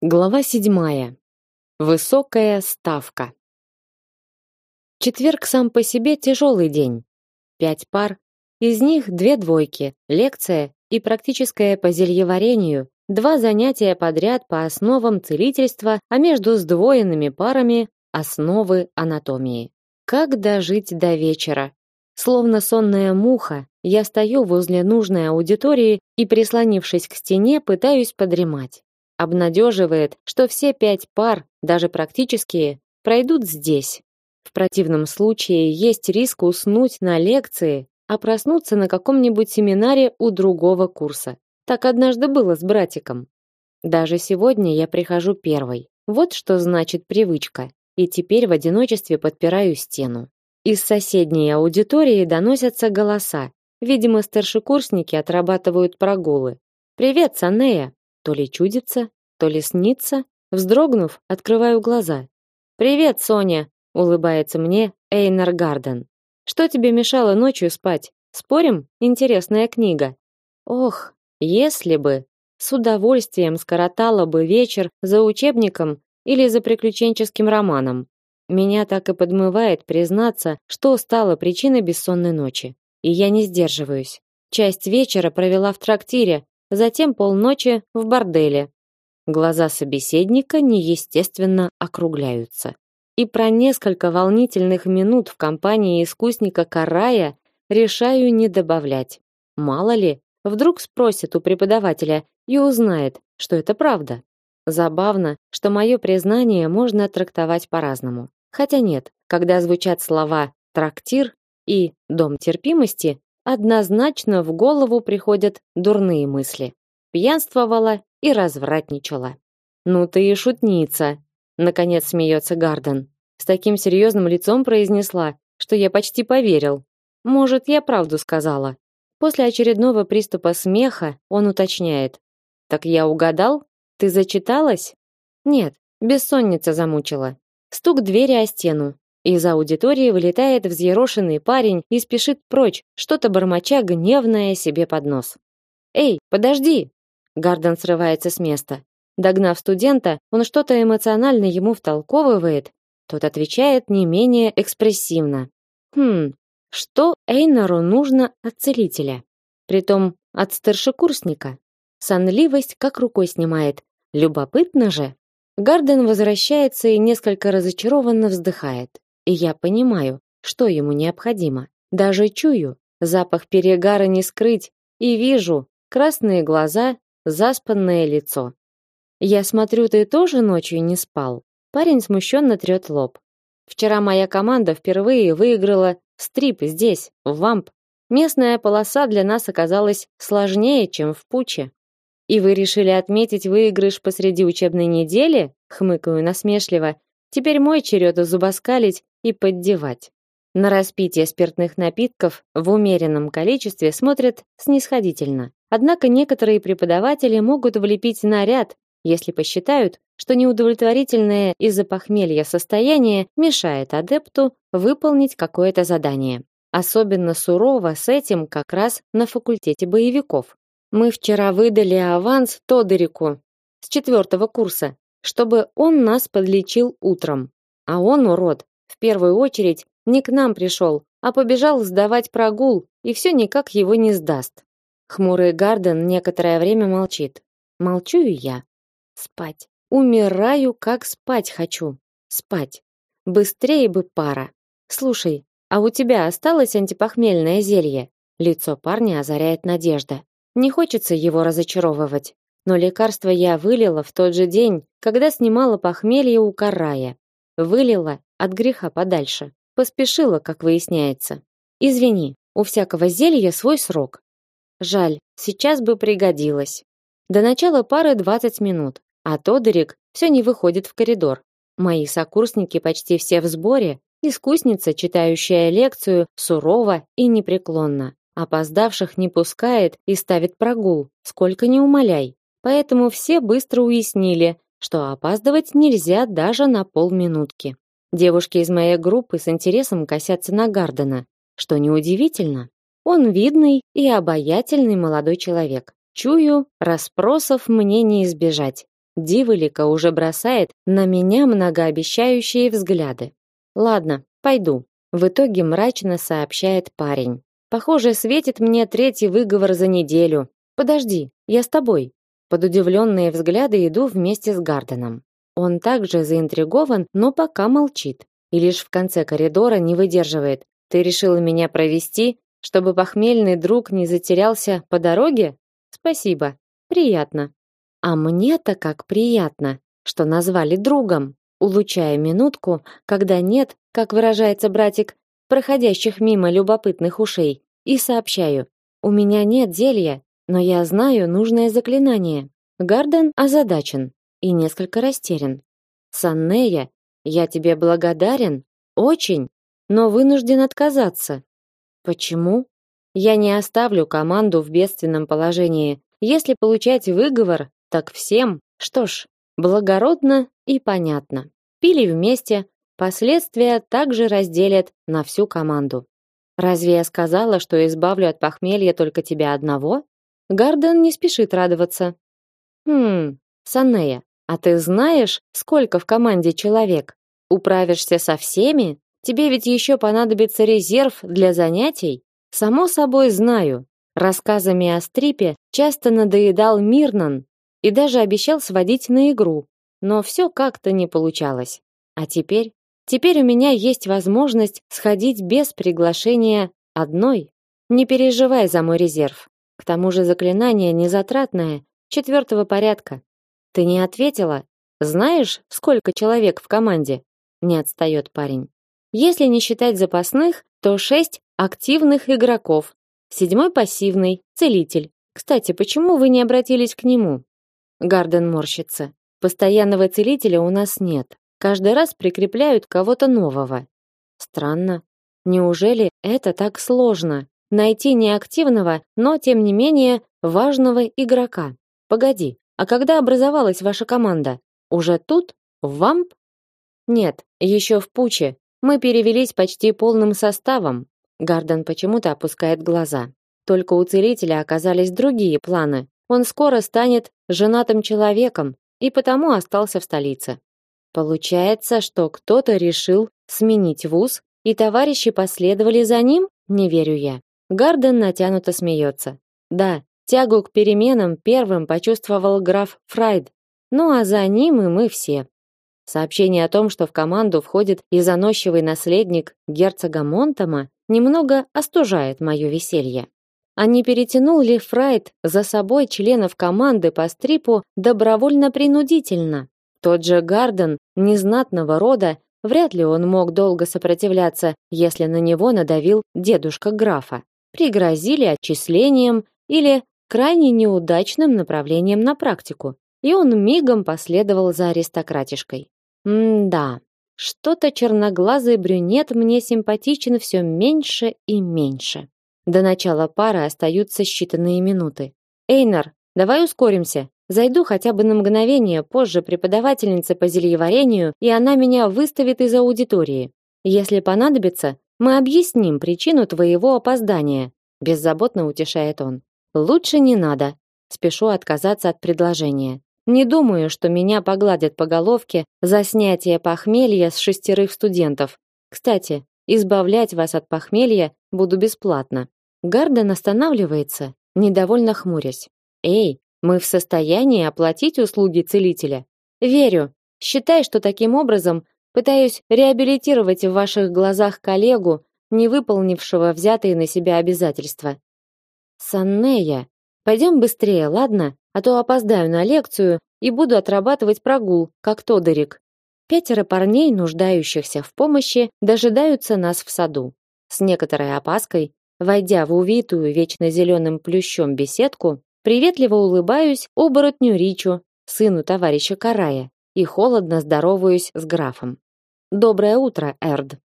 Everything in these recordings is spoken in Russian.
Глава седьмая. Высокая ставка. Четверг сам по себе тяжелый день. Пять пар, из них две двойки, лекция и практическое по зельеварению, два занятия подряд по основам целительства, а между сдвоенными парами основы анатомии. Как дожить до вечера? Словно сонная муха, я стою возле нужной аудитории и, прислонившись к стене, пытаюсь подремать. Обнадеживает, что все пять пар, даже практические, пройдут здесь. В противном случае есть риск уснуть на лекции, а проснуться на каком-нибудь семинаре у другого курса. Так однажды было с братиком. Даже сегодня я прихожу первой. Вот что значит привычка. И теперь в одиночестве подпираю стену. Из соседней аудитории доносятся голоса. Видимо, старшекурсники отрабатывают прогулы. «Привет, Санея!» То ли чудится, то ли снится. Вздрогнув, открываю глаза. «Привет, Соня!» — улыбается мне Эйнар Гарден. «Что тебе мешало ночью спать? Спорим? Интересная книга». Ох, если бы! С удовольствием скоротала бы вечер за учебником или за приключенческим романом. Меня так и подмывает признаться, что стало причиной бессонной ночи. И я не сдерживаюсь. Часть вечера провела в трактире, затем полночи в борделе. Глаза собеседника неестественно округляются. И про несколько волнительных минут в компании искусника Карая решаю не добавлять. Мало ли, вдруг спросит у преподавателя и узнает, что это правда. Забавно, что мое признание можно трактовать по-разному. Хотя нет, когда звучат слова «трактир» и «дом терпимости», однозначно в голову приходят дурные мысли. Пьянствовала и развратничала. Ну ты и шутница, наконец смеется Гарден. С таким серьезным лицом произнесла, что я почти поверил. Может, я правду сказала. После очередного приступа смеха он уточняет: "Так я угадал? Ты зачиталась?" "Нет, бессонница замучила". Стук двери о стену. Из аудитории вылетает взъерошенный парень и спешит прочь, что-то бормоча гневное себе под нос. "Эй, подожди!" Гарден срывается с места. Догнав студента, он что-то эмоционально ему втолковывает. Тот отвечает не менее экспрессивно. Хм, что Эйнару нужно от целителя? Притом от старшекурсника. Сонливость как рукой снимает. Любопытно же. Гарден возвращается и несколько разочарованно вздыхает. И я понимаю, что ему необходимо. Даже чую, запах перегара не скрыть, и вижу красные глаза, заспанное лицо. Я смотрю, ты тоже ночью не спал. Парень смущенно трет лоб. Вчера моя команда впервые выиграла стрип здесь, в Вамп. Местная полоса для нас оказалась сложнее, чем в Пуче. И вы решили отметить выигрыш посреди учебной недели? Хмыкаю насмешливо. Теперь мой черед зубоскалить и поддевать. На распитие спиртных напитков в умеренном количестве смотрят снисходительно. Однако некоторые преподаватели могут влепить наряд, если посчитают, что неудовлетворительное из-за похмелья состояние мешает адепту выполнить какое-то задание. Особенно сурово с этим как раз на факультете боевиков. Мы вчера выдали аванс Тодорику с четвертого курса, чтобы он нас подлечил утром. А он, урод, в первую очередь не к нам пришел, а побежал сдавать прогул и все никак его не сдаст. Хмурый Гарден некоторое время молчит. Молчу и я. Спать. Умираю, как спать хочу. Спать. Быстрее бы пара. Слушай, а у тебя осталось антипохмельное зелье? Лицо парня озаряет надежда. Не хочется его разочаровывать, но лекарство я вылила в тот же день, когда снимала похмелье у Карая. Вылила от греха подальше. Поспешила, как выясняется. Извини, у всякого зелья свой срок. Жаль, сейчас бы пригодилось. До начала пары 20 минут, а Тодорик все не выходит в коридор. Мои сокурсники почти все в сборе, искусница, читающая лекцию, сурова и непреклонна. Опоздавших не пускает и ставит прогул, сколько ни умоляй. Поэтому все быстро уяснили, что опаздывать нельзя даже на полминутки. Девушки из моей группы с интересом косятся на Гардена, что неудивительно. Он видный и обаятельный молодой человек. Чую, расспросов мне не избежать. Диволика уже бросает на меня многообещающие взгляды. Ладно, пойду. В итоге мрачно сообщает парень. Похоже, светит мне третий выговор за неделю. Подожди, я с тобой. Под удивленные взгляды иду вместе с Гарденом. Он также заинтригован, но пока молчит. И лишь в конце коридора не выдерживает. Ты решила меня провести, чтобы похмельный друг не затерялся по дороге? Спасибо. Приятно. А мне-то как приятно, что назвали другом. Улучая минутку, когда нет, как выражается братик, проходящих мимо любопытных ушей, и сообщаю: "У меня нет зелья, но я знаю нужное заклинание". Гарден озадачен и несколько растерян. Саннея, я тебе благодарен, очень, но вынужден отказаться. Почему? Я не оставлю команду в бедственном положении. Если получать выговор, так всем. Что ж, благородно и понятно. Пили вместе, последствия также разделят на всю команду. Разве я сказала, что избавлю от похмелья только тебя одного? Гарден не спешит радоваться. Хм, Санея, а ты знаешь, сколько в команде человек? Управишься со всеми? Тебе ведь еще понадобится резерв для занятий? Само собой знаю. Рассказами о стрипе часто надоедал Мирнан и даже обещал сводить на игру, но все как-то не получалось. А теперь, теперь у меня есть возможность сходить без приглашения одной. Не переживай за мой резерв. К тому же заклинание незатратное, четвертого порядка. Ты не ответила? Знаешь, сколько человек в команде? Не отстает парень. Если не считать запасных, то шесть активных игроков. Седьмой пассивный, целитель. Кстати, почему вы не обратились к нему? Гарден морщится. Постоянного целителя у нас нет. Каждый раз прикрепляют кого-то нового. Странно. Неужели это так сложно? Найти неактивного, но тем не менее важного игрока. Погоди, а когда образовалась ваша команда? Уже тут? В Вамп? Нет, еще в Пуче. Мы перевелись почти полным составом. Гарден почему-то опускает глаза. Только у целителя оказались другие планы. Он скоро станет женатым человеком и потому остался в столице. Получается, что кто-то решил сменить вуз, и товарищи последовали за ним? Не верю я. Гарден натянуто смеется. Да, Тягу к переменам первым почувствовал граф Фрайд, ну а за ним и мы все. Сообщение о том, что в команду входит и заносчивый наследник герцога Монтома, немного остужает мое веселье. А не перетянул ли Фрайд за собой членов команды по стрипу добровольно-принудительно? Тот же Гарден, незнатного рода, вряд ли он мог долго сопротивляться, если на него надавил дедушка графа. Пригрозили отчислением или крайне неудачным направлением на практику, и он мигом последовал за аристократишкой. М-да, что-то черноглазый брюнет мне симпатичен все меньше и меньше. До начала пары остаются считанные минуты. Эйнар, давай ускоримся. Зайду хотя бы на мгновение позже преподавательницы по зельеварению, и она меня выставит из аудитории. Если понадобится, мы объясним причину твоего опоздания, беззаботно утешает он. Лучше не надо. Спешу отказаться от предложения. Не думаю, что меня погладят по головке за снятие похмелья с шестерых студентов. Кстати, избавлять вас от похмелья буду бесплатно. Гарден останавливается, недовольно хмурясь. Эй, мы в состоянии оплатить услуги целителя. Верю. Считай, что таким образом пытаюсь реабилитировать в ваших глазах коллегу, не выполнившего взятые на себя обязательства. Саннея, пойдем быстрее, ладно? А то опоздаю на лекцию и буду отрабатывать прогул, как Тодорик. Пятеро парней, нуждающихся в помощи, дожидаются нас в саду. С некоторой опаской, войдя в увитую вечно зеленым плющом беседку, приветливо улыбаюсь оборотню Ричу, сыну товарища Карая, и холодно здороваюсь с графом. Доброе утро, Эрд.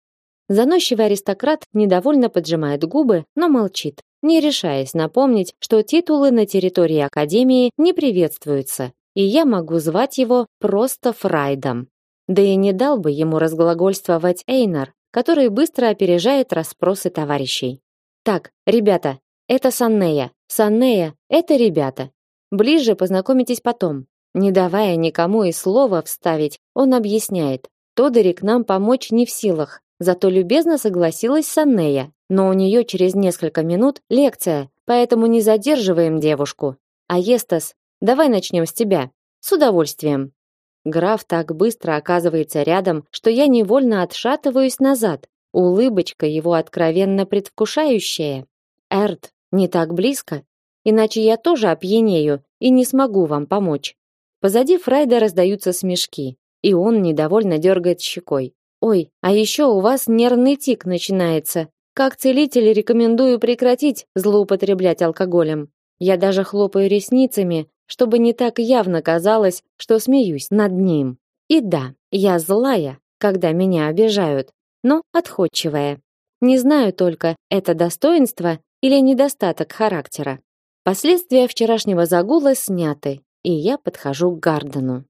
Заносчивый аристократ недовольно поджимает губы, но молчит не решаясь напомнить, что титулы на территории академии не приветствуются, и я могу звать его просто Фрайдом. Да и не дал бы ему разглагольствовать Эйнар, который быстро опережает расспросы товарищей. Так, ребята, это Саннея. Саннея это ребята. Ближе познакомитесь потом. Не давая никому и слова вставить, он объясняет. Тодорик нам помочь не в силах, зато любезно согласилась Саннея, но у нее через несколько минут лекция, поэтому не задерживаем девушку. А Естас, давай начнем с тебя. С удовольствием. Граф так быстро оказывается рядом, что я невольно отшатываюсь назад. Улыбочка его откровенно предвкушающая. Эрт, не так близко, иначе я тоже опьянею и не смогу вам помочь. Позади Фрайда раздаются смешки, и он недовольно дергает щекой. Ой, а еще у вас нервный тик начинается. Как целитель рекомендую прекратить злоупотреблять алкоголем. Я даже хлопаю ресницами, чтобы не так явно казалось, что смеюсь над ним. И да, я злая, когда меня обижают, но отходчивая. Не знаю только, это достоинство или недостаток характера. Последствия вчерашнего загула сняты, и я подхожу к Гардену.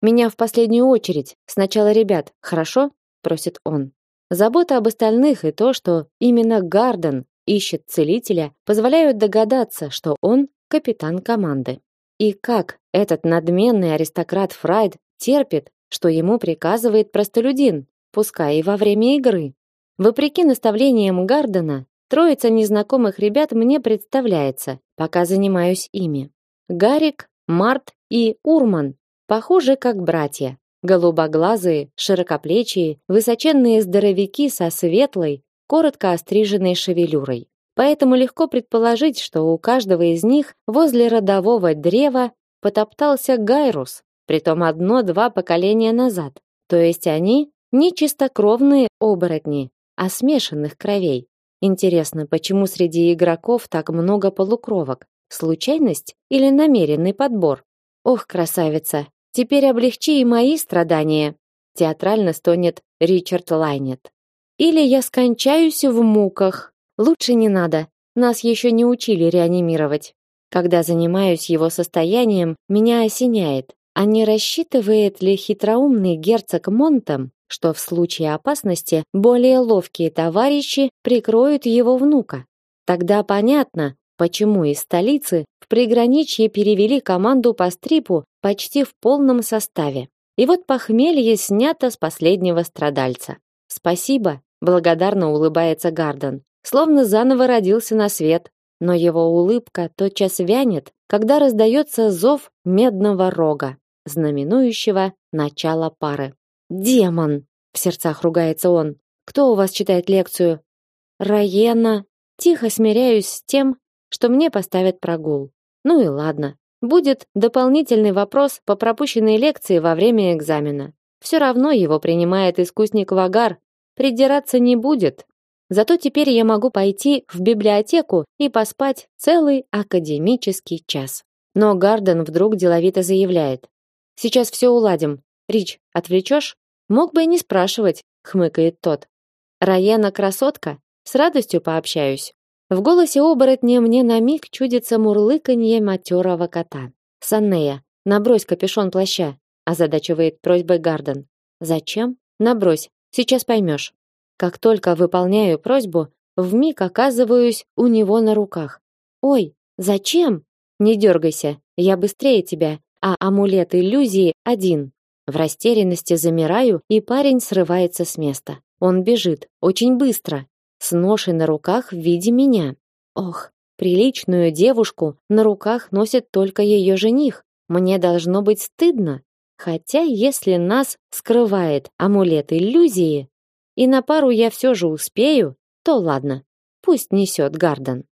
Меня в последнюю очередь, сначала ребят, хорошо? Просит он. Забота об остальных и то, что именно Гарден ищет целителя, позволяют догадаться, что он капитан команды. И как этот надменный аристократ Фрайд терпит, что ему приказывает простолюдин, пускай и во время игры. Вопреки наставлениям Гардена, троица незнакомых ребят мне представляется, пока занимаюсь ими. Гарик, Март и Урман похожи как братья. Голубоглазые, широкоплечие, высоченные здоровяки со светлой, коротко остриженной шевелюрой. Поэтому легко предположить, что у каждого из них возле родового древа потоптался Гайрус, притом одно-два поколения назад. То есть они не чистокровные оборотни, а смешанных кровей. Интересно, почему среди игроков так много полукровок? Случайность или намеренный подбор? Ох, красавица, теперь облегчи и мои страдания. Театрально стонет Ричард Лайнет. Или я скончаюсь в муках. Лучше не надо. Нас еще не учили реанимировать. Когда занимаюсь его состоянием, меня осеняет. А не рассчитывает ли хитроумный герцог Монтом, что в случае опасности более ловкие товарищи прикроют его внука? Тогда понятно, почему из столицы в приграничье перевели команду по стрипу почти в полном составе. И вот похмелье снято с последнего страдальца. Спасибо, благодарно улыбается Гарден словно заново родился на свет, но его улыбка тотчас вянет, когда раздается зов медного рога, знаменующего начало пары. Демон, в сердцах ругается он. Кто у вас читает лекцию? Раена. Тихо смиряюсь с тем, что мне поставят прогул. Ну и ладно. Будет дополнительный вопрос по пропущенной лекции во время экзамена. Все равно его принимает искусник Вагар. Придираться не будет. Зато теперь я могу пойти в библиотеку и поспать целый академический час. Но Гарден вдруг деловито заявляет: "Сейчас все уладим. Рич, отвлечешь? Мог бы и не спрашивать", хмыкает тот. Раяна красотка, с радостью пообщаюсь. В голосе оборотня мне на миг чудится мурлыканье матерого кота. Саннея, набрось капюшон плаща, озадачивает просьбой Гарден. Зачем? Набрось, сейчас поймешь. Как только выполняю просьбу, вмиг оказываюсь у него на руках. Ой, зачем? Не дергайся, я быстрее тебя, а амулет иллюзии один. В растерянности замираю, и парень срывается с места. Он бежит очень быстро, с ношей на руках в виде меня. Ох, приличную девушку на руках носит только ее жених. Мне должно быть стыдно. Хотя, если нас скрывает амулет иллюзии, и на пару я все же успею, то ладно. Пусть несет Гарден.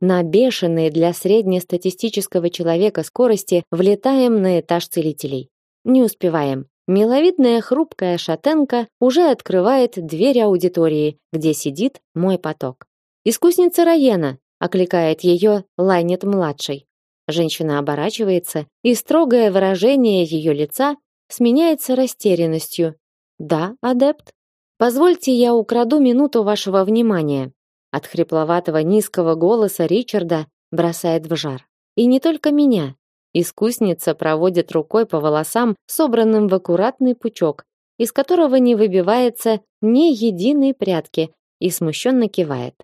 На бешеные для среднестатистического человека скорости влетаем на этаж целителей. Не успеваем. Миловидная хрупкая шатенка уже открывает дверь аудитории, где сидит мой поток. Искусница Раена окликает ее Лайнет младший. Женщина оборачивается, и строгое выражение ее лица сменяется растерянностью. Да, адепт. Позвольте, я украду минуту вашего внимания. От хрипловатого низкого голоса Ричарда бросает в жар. И не только меня. Искусница проводит рукой по волосам, собранным в аккуратный пучок, из которого не выбивается ни единой прядки, и смущенно кивает.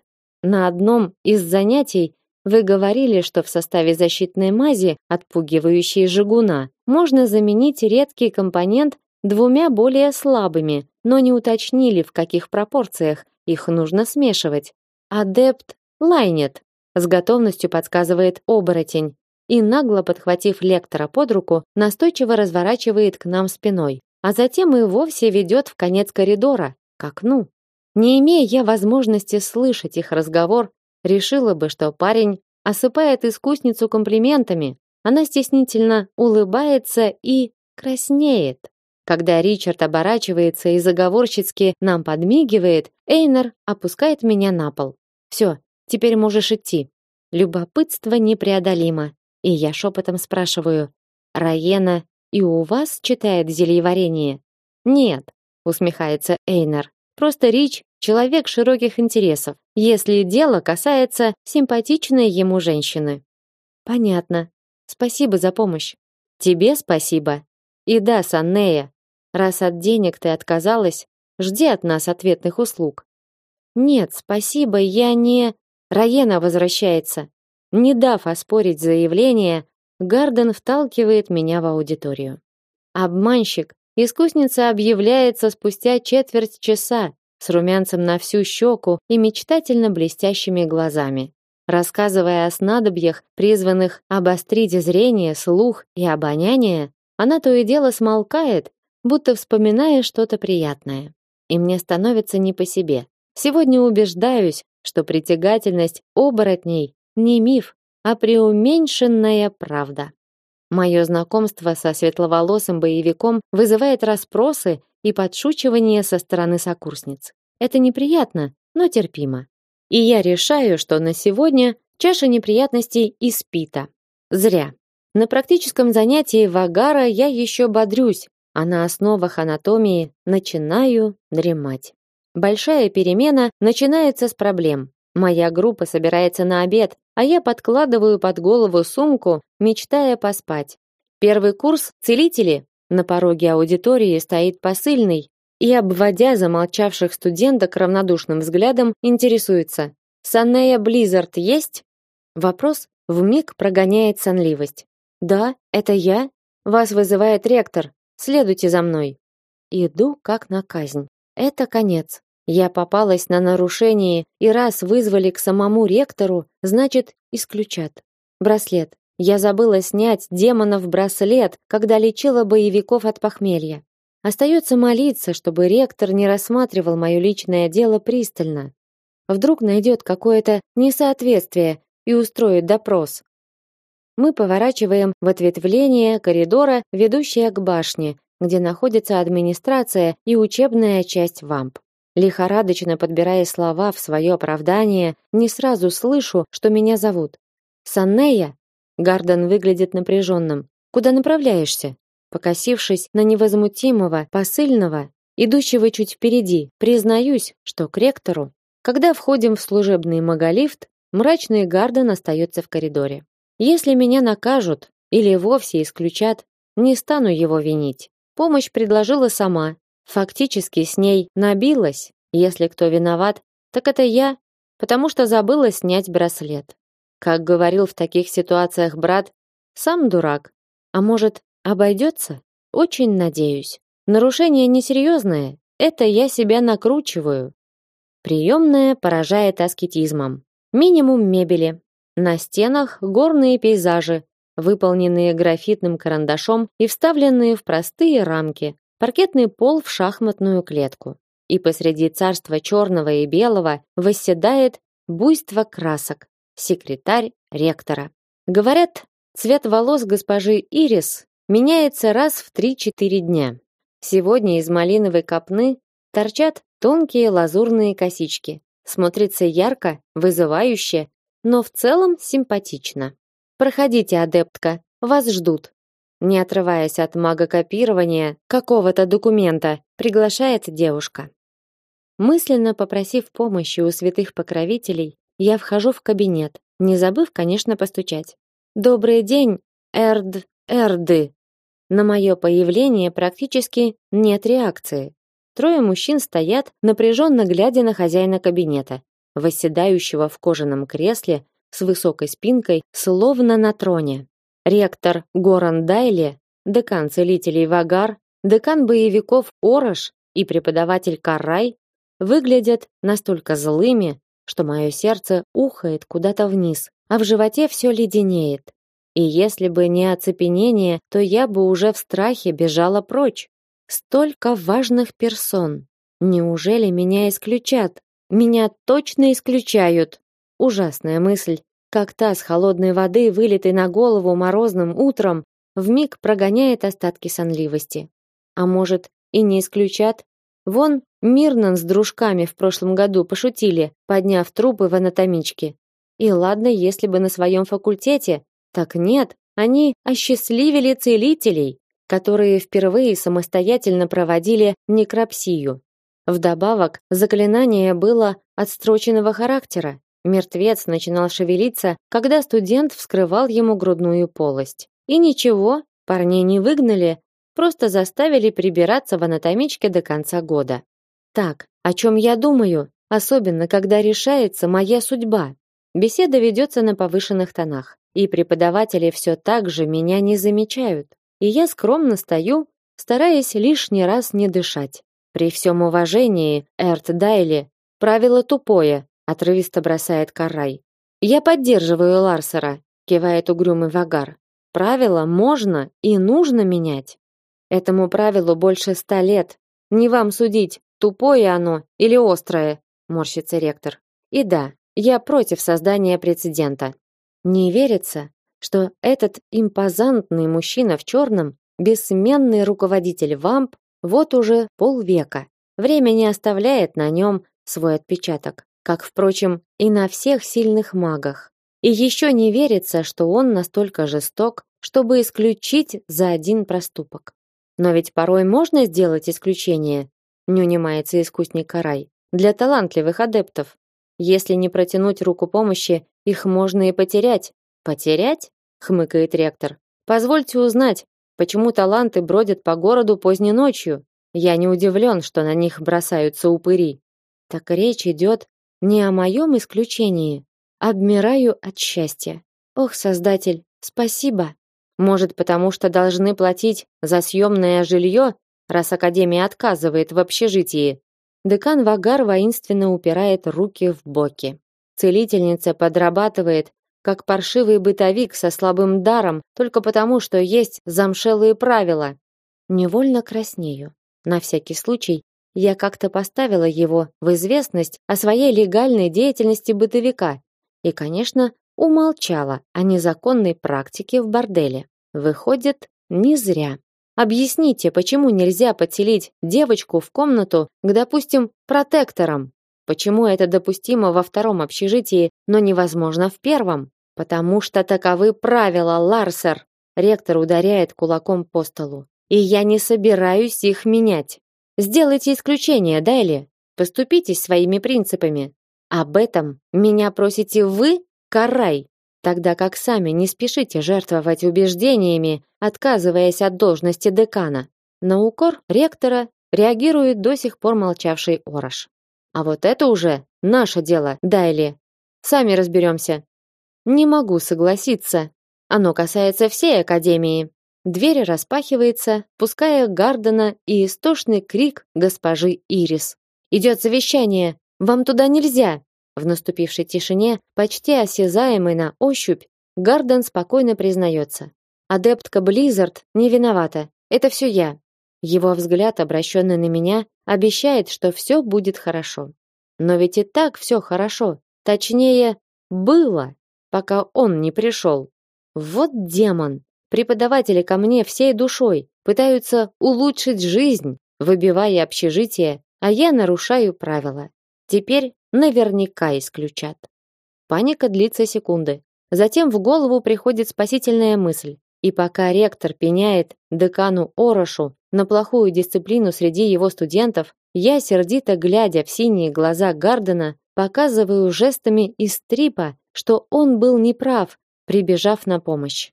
На одном из занятий вы говорили, что в составе защитной мази, отпугивающей жигуна, можно заменить редкий компонент двумя более слабыми, но не уточнили, в каких пропорциях их нужно смешивать. Адепт Лайнет с готовностью подсказывает оборотень и нагло подхватив лектора под руку, настойчиво разворачивает к нам спиной, а затем и вовсе ведет в конец коридора, к окну. Не имея я возможности слышать их разговор, решила бы, что парень осыпает искусницу комплиментами. Она стеснительно улыбается и краснеет. Когда Ричард оборачивается и заговорщицки нам подмигивает, Эйнер опускает меня на пол. Все, теперь можешь идти. Любопытство непреодолимо, и я шепотом спрашиваю: "Раена и у вас читает зельеварение?" "Нет", усмехается Эйнер. "Просто Рич человек широких интересов, если дело касается симпатичной ему женщины". Понятно. Спасибо за помощь. Тебе спасибо. И да, Саннея, Раз от денег ты отказалась, жди от нас ответных услуг. Нет, спасибо, я не Раена возвращается. Не дав оспорить заявление, Гарден вталкивает меня в аудиторию. Обманщик, искусница объявляется спустя четверть часа с румянцем на всю щеку и мечтательно блестящими глазами. Рассказывая о снадобьях, призванных обострить зрение, слух и обоняние, она то и дело смолкает будто вспоминая что-то приятное. И мне становится не по себе. Сегодня убеждаюсь, что притягательность оборотней не миф, а преуменьшенная правда. Мое знакомство со светловолосым боевиком вызывает расспросы и подшучивания со стороны сокурсниц. Это неприятно, но терпимо. И я решаю, что на сегодня чаша неприятностей испита. Зря. На практическом занятии Вагара я еще бодрюсь, а на основах анатомии начинаю дремать. Большая перемена начинается с проблем. Моя группа собирается на обед, а я подкладываю под голову сумку, мечтая поспать. Первый курс целители. На пороге аудитории стоит посыльный и, обводя замолчавших студенток равнодушным взглядом, интересуется: "Санея Близзард есть?" Вопрос вмиг прогоняет сонливость. "Да, это я. Вас вызывает ректор. Следуйте за мной. Иду как на казнь. Это конец. Я попалась на нарушение, и раз вызвали к самому ректору, значит, исключат. Браслет. Я забыла снять демонов браслет, когда лечила боевиков от похмелья. Остается молиться, чтобы ректор не рассматривал мое личное дело пристально. Вдруг найдет какое-то несоответствие и устроит допрос мы поворачиваем в ответвление коридора, ведущее к башне, где находится администрация и учебная часть ВАМП. Лихорадочно подбирая слова в свое оправдание, не сразу слышу, что меня зовут. Саннея. Гарден выглядит напряженным. Куда направляешься? Покосившись на невозмутимого посыльного, идущего чуть впереди, признаюсь, что к ректору. Когда входим в служебный маголифт, мрачный Гарден остается в коридоре. Если меня накажут или вовсе исключат, не стану его винить. Помощь предложила сама. Фактически с ней набилась. Если кто виноват, так это я, потому что забыла снять браслет. Как говорил в таких ситуациях брат, сам дурак. А может, обойдется? Очень надеюсь. Нарушение несерьезное, это я себя накручиваю. Приемная поражает аскетизмом. Минимум мебели, на стенах горные пейзажи, выполненные графитным карандашом и вставленные в простые рамки. Паркетный пол в шахматную клетку. И посреди царства черного и белого восседает буйство красок, секретарь ректора. Говорят, цвет волос госпожи Ирис меняется раз в 3-4 дня. Сегодня из малиновой копны торчат тонкие лазурные косички. Смотрится ярко, вызывающе, но в целом симпатично. Проходите, адептка, вас ждут. Не отрываясь от магокопирования какого-то документа, приглашает девушка. Мысленно попросив помощи у святых покровителей, я вхожу в кабинет, не забыв, конечно, постучать. Добрый день, Эрд, Эрды. На мое появление практически нет реакции. Трое мужчин стоят, напряженно глядя на хозяина кабинета, восседающего в кожаном кресле с высокой спинкой, словно на троне. Ректор Горан Дайли декан целителей Вагар, декан боевиков Орош и преподаватель Карай выглядят настолько злыми, что мое сердце ухает куда-то вниз, а в животе все леденеет. И если бы не оцепенение, то я бы уже в страхе бежала прочь. Столько важных персон. Неужели меня исключат? Меня точно исключают. Ужасная мысль, как та с холодной воды, вылитой на голову морозным утром, вмиг прогоняет остатки сонливости. А может, и не исключат? Вон Мирнан с дружками в прошлом году пошутили, подняв трупы в анатомичке. И ладно, если бы на своем факультете, так нет, они осчастливили целителей, которые впервые самостоятельно проводили некропсию. Вдобавок, заклинание было отстроченного характера. Мертвец начинал шевелиться, когда студент вскрывал ему грудную полость. И ничего, парней не выгнали, просто заставили прибираться в анатомичке до конца года. Так, о чем я думаю, особенно когда решается моя судьба. Беседа ведется на повышенных тонах, и преподаватели все так же меня не замечают. И я скромно стою, стараясь лишний раз не дышать. При всем уважении, Эрт Дайли, правило тупое, отрывисто бросает Карай. Я поддерживаю Ларсера, кивает угрюмый Вагар. Правила можно и нужно менять. Этому правилу больше ста лет. Не вам судить, тупое оно или острое, морщится ректор. И да, я против создания прецедента. Не верится, что этот импозантный мужчина в черном, бессменный руководитель ВАМП, вот уже полвека. Время не оставляет на нем свой отпечаток, как, впрочем, и на всех сильных магах. И еще не верится, что он настолько жесток, чтобы исключить за один проступок. Но ведь порой можно сделать исключение, не унимается искусник Карай, для талантливых адептов. Если не протянуть руку помощи, их можно и потерять. Потерять? хмыкает ректор. Позвольте узнать, почему таланты бродят по городу поздней ночью. Я не удивлен, что на них бросаются упыри. Так речь идет не о моем исключении. Обмираю от счастья. Ох, создатель, спасибо. Может, потому что должны платить за съемное жилье, раз академия отказывает в общежитии. Декан Вагар воинственно упирает руки в боки. Целительница подрабатывает, как паршивый бытовик со слабым даром, только потому, что есть замшелые правила. Невольно краснею. На всякий случай я как-то поставила его в известность о своей легальной деятельности бытовика и, конечно, умолчала о незаконной практике в борделе. Выходит, не зря. Объясните, почему нельзя подселить девочку в комнату к, допустим, протекторам? Почему это допустимо во втором общежитии, но невозможно в первом? Потому что таковы правила, Ларсер. Ректор ударяет кулаком по столу. И я не собираюсь их менять. Сделайте исключение, Дайли. Поступитесь своими принципами. Об этом меня просите вы, Карай тогда как сами не спешите жертвовать убеждениями, отказываясь от должности декана. На укор ректора реагирует до сих пор молчавший Орош. А вот это уже наше дело, Дайли. Сами разберемся. Не могу согласиться. Оно касается всей академии. Дверь распахивается, пуская Гардена и истошный крик госпожи Ирис. Идет совещание. Вам туда нельзя. В наступившей тишине, почти осязаемой на ощупь, Гарден спокойно признается. Адептка Близзард не виновата. Это все я. Его взгляд, обращенный на меня, обещает, что все будет хорошо. Но ведь и так все хорошо. Точнее, было, пока он не пришел. Вот демон. Преподаватели ко мне всей душой пытаются улучшить жизнь, выбивая общежитие, а я нарушаю правила. Теперь наверняка исключат. Паника длится секунды. Затем в голову приходит спасительная мысль. И пока ректор пеняет декану Орошу на плохую дисциплину среди его студентов, я сердито глядя в синие глаза Гардена, показываю жестами из трипа, что он был неправ, прибежав на помощь.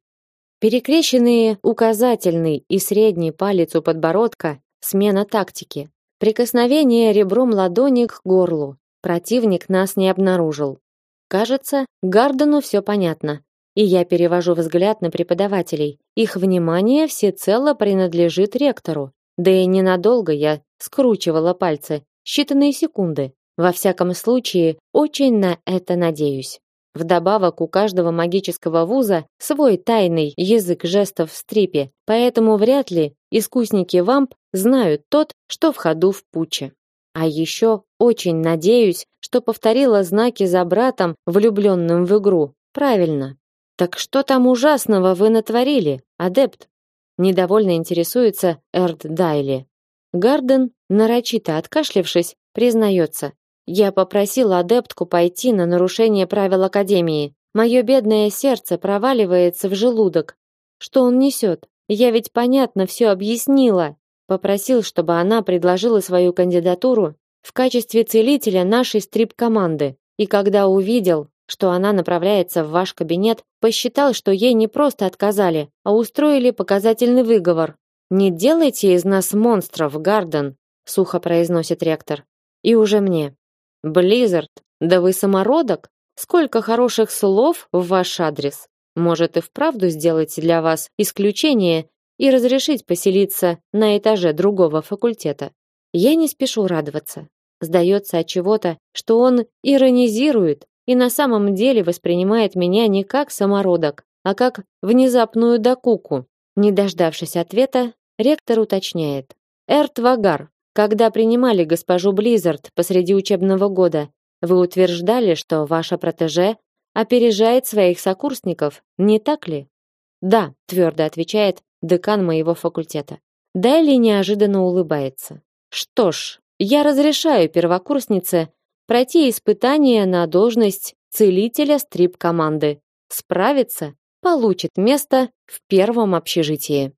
Перекрещенные указательный и средний палец у подбородка смена тактики. Прикосновение ребром ладони к горлу. Противник нас не обнаружил. Кажется, Гардену все понятно. и я перевожу взгляд на преподавателей. Их внимание всецело принадлежит ректору. Да и ненадолго я скручивала пальцы, считанные секунды. Во всяком случае, очень на это надеюсь. Вдобавок у каждого магического вуза свой тайный язык жестов в стрипе, поэтому вряд ли искусники вамп знают тот, что в ходу в пуче. А еще очень надеюсь, что повторила знаки за братом, влюбленным в игру. Правильно. Так что там ужасного вы натворили, адепт? Недовольно интересуется Эрд Дайли. Гарден, нарочито откашлявшись, признается: я попросила адептку пойти на нарушение правил академии. Мое бедное сердце проваливается в желудок. Что он несет? Я ведь понятно все объяснила. Попросил, чтобы она предложила свою кандидатуру в качестве целителя нашей стрип-команды. И когда увидел, что она направляется в ваш кабинет, посчитал, что ей не просто отказали, а устроили показательный выговор. Не делайте из нас монстров, Гарден, сухо произносит ректор. И уже мне. Близзард, да вы самородок? Сколько хороших слов в ваш адрес. Может и вправду сделать для вас исключение и разрешить поселиться на этаже другого факультета. Я не спешу радоваться. Сдается от чего-то, что он иронизирует и на самом деле воспринимает меня не как самородок, а как внезапную докуку. Не дождавшись ответа, ректор уточняет: "Эрт Вагар, когда принимали госпожу Близзард посреди учебного года, вы утверждали, что ваша протеже опережает своих сокурсников, не так ли? Да, твердо отвечает декан моего факультета. Дайли неожиданно улыбается. Что ж, я разрешаю первокурснице пройти испытание на должность целителя стрип-команды. Справится, получит место в первом общежитии.